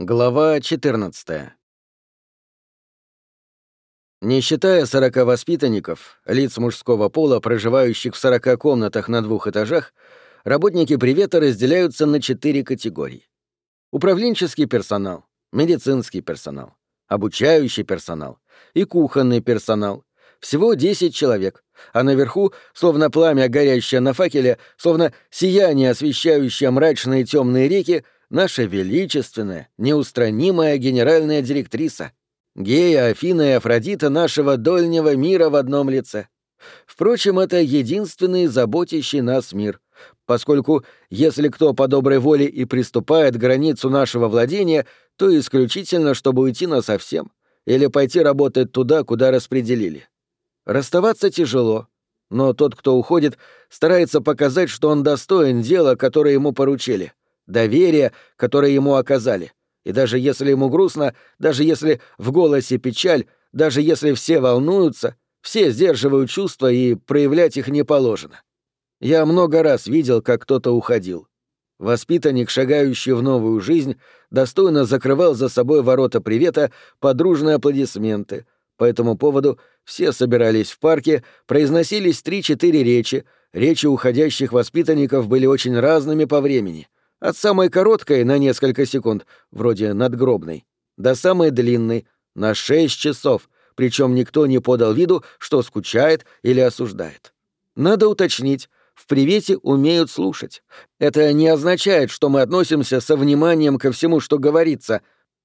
Глава 14. Не считая 40 воспитанников, лиц мужского пола, проживающих в 40 комнатах на двух этажах, работники привета разделяются на четыре категории. Управленческий персонал, медицинский персонал, обучающий персонал и кухонный персонал. Всего 10 человек, а наверху, словно пламя, горящее на факеле, словно сияние, освещающее мрачные темные реки, наша величественная, неустранимая генеральная директриса, Гея, Афина и Афродита нашего дольнего мира в одном лице. Впрочем, это единственный заботящий нас мир, поскольку если кто по доброй воле и приступает к границу нашего владения, то исключительно, чтобы уйти насовсем или пойти работать туда, куда распределили. Расставаться тяжело, но тот, кто уходит, старается показать, что он достоин дела, которое ему поручили доверие, которое ему оказали. И даже если ему грустно, даже если в голосе печаль, даже если все волнуются, все сдерживают чувства и проявлять их не положено. Я много раз видел, как кто-то уходил. Воспитанник, шагающий в новую жизнь, достойно закрывал за собой ворота привета под дружные аплодисменты. По этому поводу все собирались в парке, произносились три-четыре речи, речи уходящих воспитанников были очень разными по времени — от самой короткой на несколько секунд, вроде надгробной, до самой длинной, на шесть часов, причем никто не подал виду, что скучает или осуждает. Надо уточнить, в привете умеют слушать. Это не означает, что мы относимся со вниманием ко всему, что говорится,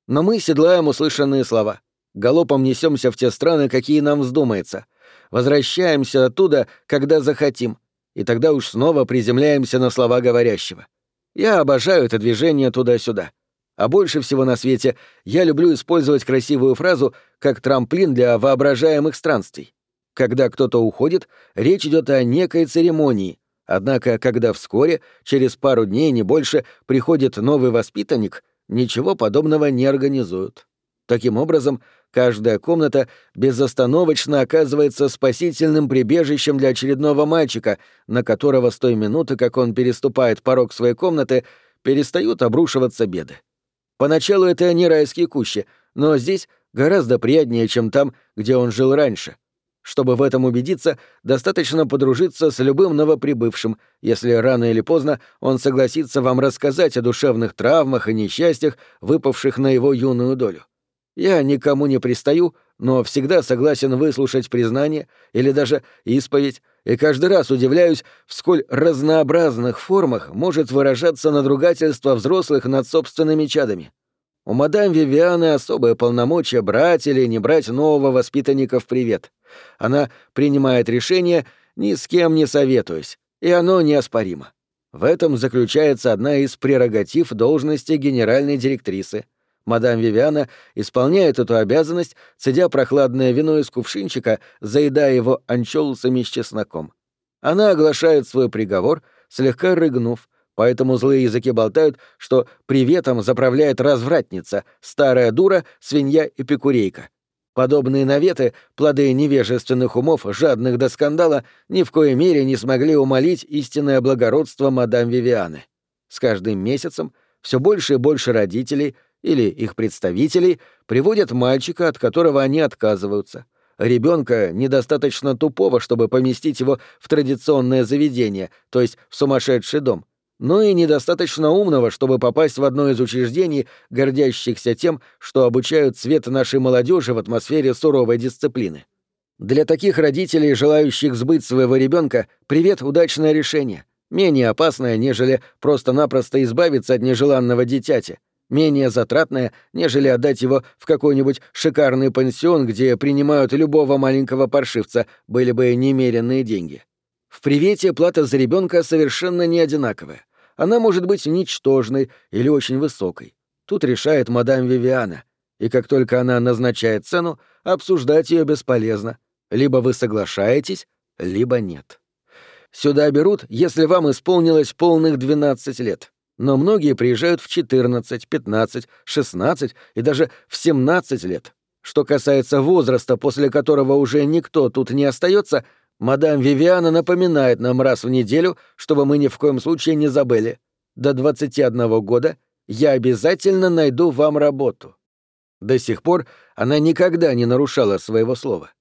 но мы седлаем услышанные слова. Галопом несемся в те страны, какие нам вздумается. Возвращаемся оттуда, когда захотим, и тогда уж снова приземляемся на слова говорящего. Я обожаю это движение туда-сюда. А больше всего на свете я люблю использовать красивую фразу как трамплин для воображаемых странствий. Когда кто-то уходит, речь идет о некой церемонии. Однако, когда вскоре, через пару дней, не больше, приходит новый воспитанник, ничего подобного не организуют. Таким образом, каждая комната безостановочно оказывается спасительным прибежищем для очередного мальчика, на которого с той минуты, как он переступает порог своей комнаты, перестают обрушиваться беды. Поначалу это не райские кущи, но здесь гораздо приятнее, чем там, где он жил раньше. Чтобы в этом убедиться, достаточно подружиться с любым новоприбывшим, если рано или поздно он согласится вам рассказать о душевных травмах и несчастьях, выпавших на его юную долю. Я никому не пристаю, но всегда согласен выслушать признание или даже исповедь, и каждый раз удивляюсь, в сколь разнообразных формах может выражаться надругательство взрослых над собственными чадами. У мадам Вивианы особое полномочие брать или не брать нового воспитанника в привет. Она принимает решение, ни с кем не советуясь, и оно неоспоримо. В этом заключается одна из прерогатив должности генеральной директрисы — Мадам Вивиана исполняет эту обязанность, цедя прохладное вино из кувшинчика, заедая его анчоусами с чесноком. Она оглашает свой приговор, слегка рыгнув, поэтому злые языки болтают, что приветом заправляет развратница, старая дура, свинья и пекурейка. Подобные наветы, плоды невежественных умов, жадных до скандала, ни в коей мере не смогли умолить истинное благородство мадам Вивианы. С каждым месяцем все больше и больше родителей — или их представителей приводят мальчика, от которого они отказываются. Ребенка недостаточно тупого, чтобы поместить его в традиционное заведение, то есть в сумасшедший дом, но и недостаточно умного, чтобы попасть в одно из учреждений, гордящихся тем, что обучают цвет нашей молодежи в атмосфере суровой дисциплины. Для таких родителей, желающих сбыть своего ребенка, привет удачное решение, менее опасное, нежели просто-напросто избавиться от нежеланного дитяти — менее затратное, нежели отдать его в какой-нибудь шикарный пансион, где принимают любого маленького паршивца, были бы немеренные деньги. В привете плата за ребенка совершенно не одинаковая. Она может быть ничтожной или очень высокой. Тут решает мадам Вивиана. И как только она назначает цену, обсуждать ее бесполезно. Либо вы соглашаетесь, либо нет. Сюда берут, если вам исполнилось полных 12 лет но многие приезжают в 14, 15, 16 и даже в 17 лет. Что касается возраста, после которого уже никто тут не остается, мадам Вивиана напоминает нам раз в неделю, чтобы мы ни в коем случае не забыли. До 21 года «Я обязательно найду вам работу». До сих пор она никогда не нарушала своего слова.